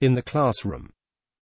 In the classroom,